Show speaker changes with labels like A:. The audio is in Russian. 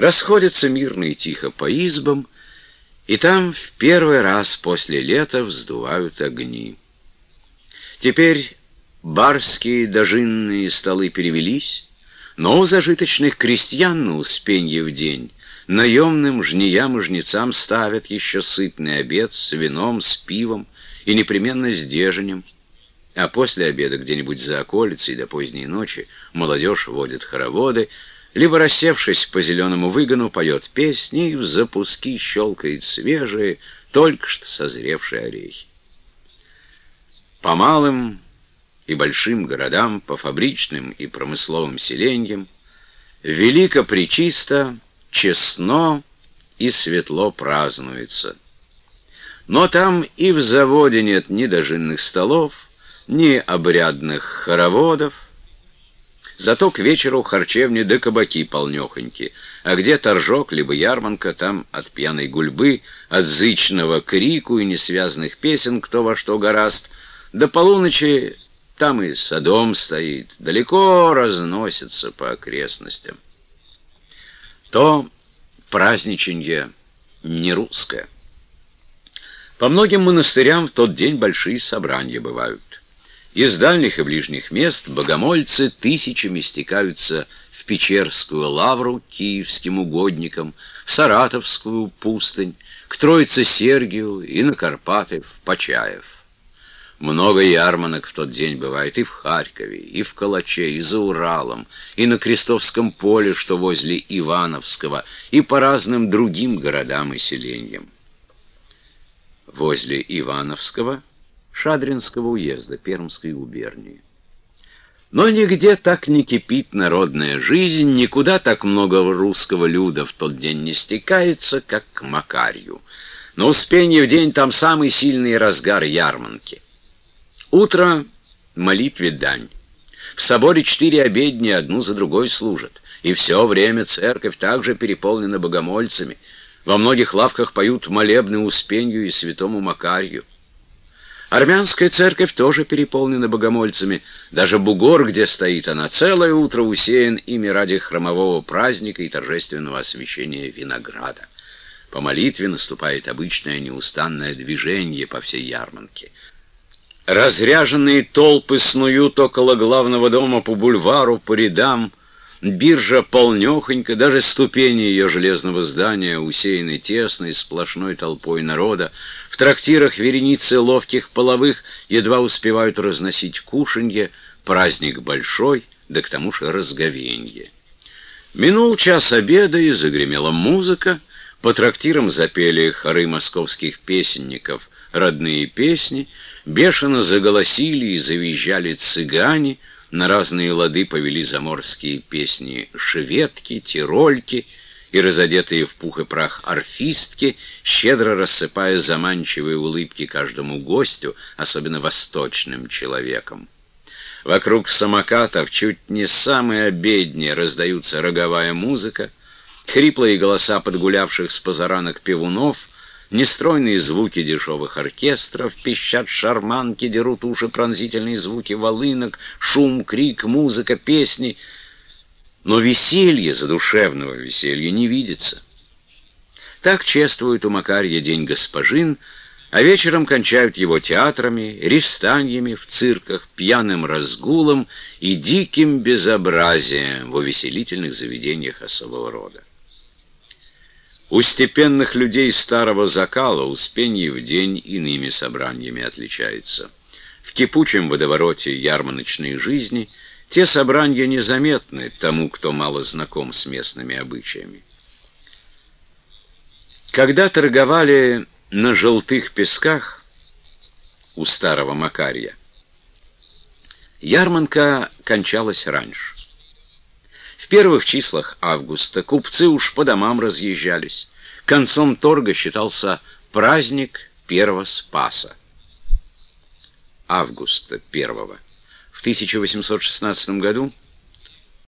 A: расходятся мирно и тихо по избам, и там в первый раз после лета вздувают огни. Теперь барские дожинные столы перевелись, но у зажиточных крестьян на Успенье в день наемным жниям и жнецам ставят еще сытный обед с вином, с пивом и непременно с деженем. А после обеда где-нибудь за околицей до поздней ночи молодежь водит хороводы, либо, рассевшись по зеленому выгону, поет песни и в запуски щелкает свежие, только что созревшие орехи. По малым и большим городам, по фабричным и промысловым селеньям, велико причисто, честно и светло празднуется. Но там и в заводе нет ни дожинных столов, ни обрядных хороводов, Зато к вечеру харчевни да кабаки полнехоньки, а где торжок, либо ярманка, там от пьяной гульбы, от зычного крику и несвязных песен кто во что гораст, до полуночи там и садом стоит, далеко разносится по окрестностям. То праздничанье не русское. По многим монастырям в тот день большие собрания бывают. Из дальних и ближних мест богомольцы тысячами стекаются в Печерскую лавру киевским угодникам, в Саратовскую пустынь, к Троице-Сергию и на Карпаты в Почаев. Много ярманок в тот день бывает и в Харькове, и в Калаче, и за Уралом, и на Крестовском поле, что возле Ивановского, и по разным другим городам и селениям. Возле Ивановского — Шадринского уезда Пермской губернии. Но нигде так не кипит народная жизнь, никуда так много русского люда в тот день не стекается, как к Макарью. На Успенье в день там самый сильный разгар ярманки. Утро — молитве дань. В соборе четыре обедни одну за другой служат, и все время церковь также переполнена богомольцами. Во многих лавках поют молебны Успенью и святому Макарью. Армянская церковь тоже переполнена богомольцами. Даже бугор, где стоит она, целое утро усеян ими ради хромового праздника и торжественного освящения винограда. По молитве наступает обычное неустанное движение по всей ярмарке. Разряженные толпы снуют около главного дома по бульвару, по рядам, Биржа полнехонька, даже ступени ее железного здания усеяны тесной сплошной толпой народа. В трактирах вереницы ловких половых едва успевают разносить кушанье, праздник большой, да к тому же разговенье. Минул час обеда, и загремела музыка, по трактирам запели хоры московских песенников родные песни, бешено заголосили и завизжали цыгане — на разные лады повели заморские песни шеветки, тирольки и разодетые в пух и прах орфистки, щедро рассыпая заманчивые улыбки каждому гостю, особенно восточным человеком. Вокруг самокатов чуть не самые обедни раздаются роговая музыка, хриплые голоса подгулявших с позаранок певунов — Нестройные звуки дешевых оркестров, пищат шарманки, дерут уши пронзительные звуки волынок, шум, крик, музыка, песни. Но веселье, задушевного веселья, не видится. Так чествует у Макарья день госпожин, а вечером кончают его театрами, рестаньями в цирках, пьяным разгулом и диким безобразием в увеселительных заведениях особого рода. У степенных людей старого закала Успенье в день иными собраниями отличается. В кипучем водовороте ярмарочной жизни те собрания незаметны тому, кто мало знаком с местными обычаями. Когда торговали на желтых песках у старого Макария, ярманка кончалась раньше первых числах августа купцы уж по домам разъезжались. Концом торга считался праздник первого Спаса. Августа первого. В 1816 году